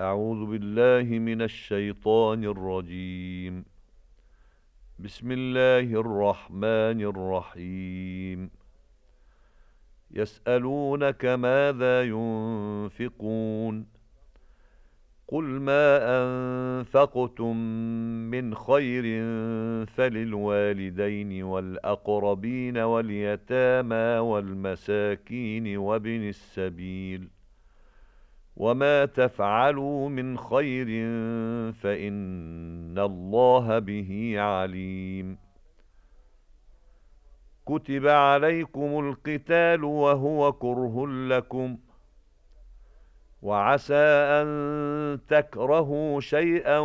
أعوذ بالله من الشيطان الرجيم. بسم الله الرحمن الرحيم. يسألونك ماذا ينفقون؟ قل ما أنفقتم من خير فللوالدين والأقربين واليتامى والمساكين وابن السبيل وما تفعلوا من خير فإن الله به عليم كتب عليكم القتال وهو كره لكم وعسى أن تكرهوا شيئا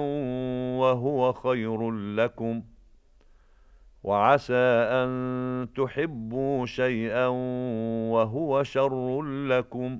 وهو خير لكم وعسى أن تحبوا شيئا وهو شر لكم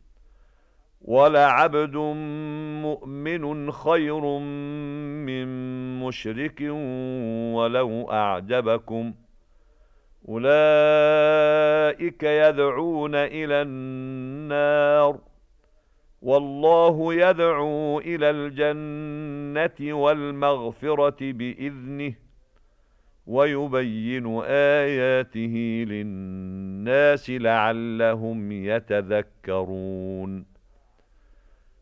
ولعبد مؤمن خير من مشرك ولو أعجبكم. أولئك يدعون إلى النار. والله يدعو إلى الجنة والمغفرة بإذنه ويبين آياته للناس لعلهم يتذكرون.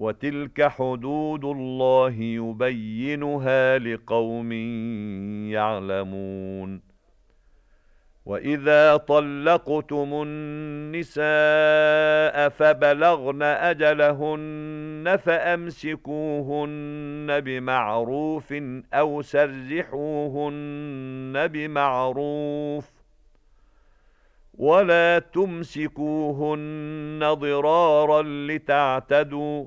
وتلك حدود الله يبينها لقوم يعلمون. وَإِذَا طَلَّقْتُمُ النِّسَاءَ فَبَلَغْنَ أَجَلَهُنَّ فَأَمْسِكُوهُنَّ بِمَعْرُوفٍ أَوْ سَرِّحُوهُنَّ بِمَعْرُوفٍ. وَلَا تُمْسِكُوهُنَّ ضِرَارًا لِتَعْتَدُوا.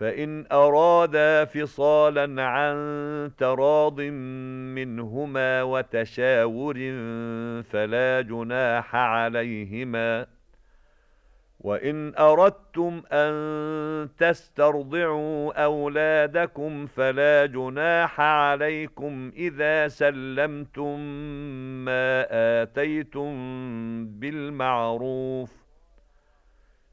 فإن أرادا فصالا عن تراض منهما وتشاور فلا جناح عليهما وإن أردتم أن تسترضعوا أولادكم فلا جناح عليكم إذا سلمتم ما آتيتم بالمعروف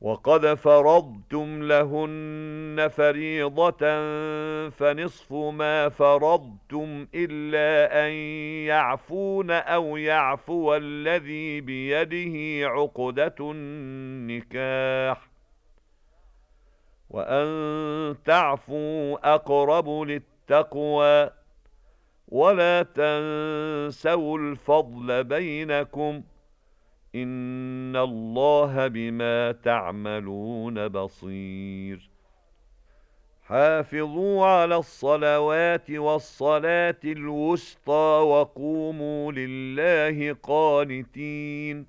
وقد فرضتم لهن فريضة فنصف ما فرضتم إلا أن يعفون أو يعفو الذي بيده عقدة النكاح وأن تعفوا أقرب للتقوى ولا تنسوا الفضل بينكم ۖ إن الله بما تعملون بصير. حافظوا على الصلوات والصلاة الوسطى وقوموا لله قانتين.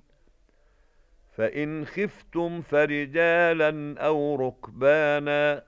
فإن خفتم فرجالا أو ركبانا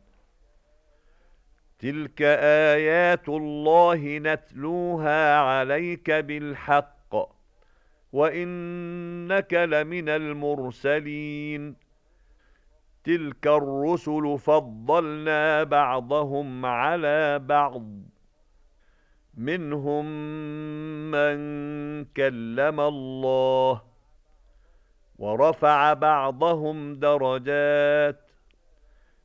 تِلْكَ آيَاتُ اللَّهِ نَتْلُوهَا عَلَيْكَ بِالْحَقِّ وَإِنَّكَ لَمِنَ الْمُرْسَلِينَ تِلْكَ الرُّسُلُ فَضَّلْنَا بَعْضَهُمْ عَلَى بَعْضٍ مِنْهُمْ مَنْ كَلَّمَ اللَّهُ وَرَفَعَ بَعْضَهُمْ دَرَجَاتٍ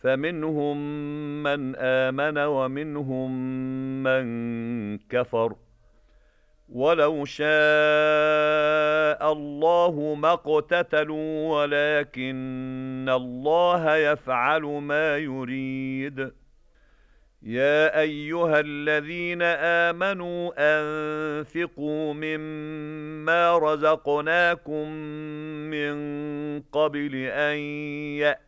فمنهم من آمن ومنهم من كفر. ولو شاء الله ما اقتتلوا ولكن الله يفعل ما يريد. يا أيها الذين آمنوا أنفقوا مما رزقناكم من قبل أن يأتي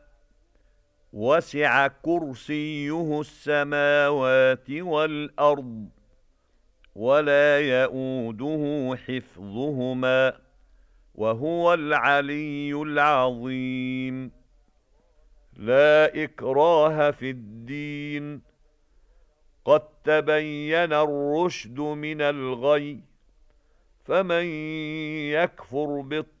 وَسِعَ كُرْسِيُّهُ السَّمَاوَاتِ وَالْأَرْضِ وَلَا يَئُودُهُ حِفْظُهُمَا وَهُوَ الْعَلِيُّ الْعَظِيمُ. لَا إِكْرَاهَ فِي الدِّينِ. قَدْ تَبَيَّنَ الرُّشْدُ مِنَ الْغَيِّ فَمَن يَكْفُرْ بِالطَّاغُوتِ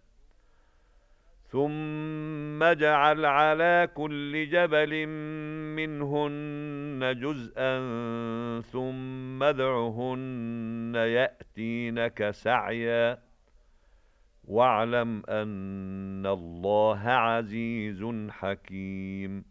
ثم اجعل على كل جبل منهن جزءا ثم ادعهن يأتينك سعيا واعلم أن الله عزيز حكيم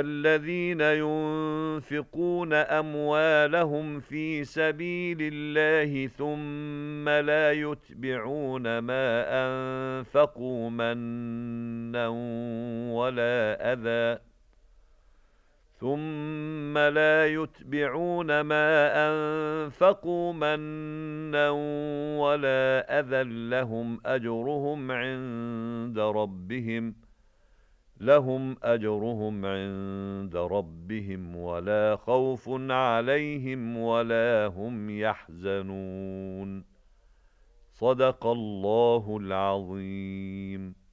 الذين ينفقون أموالهم في سبيل الله ثم لا يتبعون ما أنفقوا منا ولا أذى. ثم لا يتبعون ما أنفقوا منا ولا أذى لهم أجرهم عند ربهم ۖ. لهم أجرهم عند ربهم ولا خوف عليهم ولا هم يحزنون. صدق الله العظيم.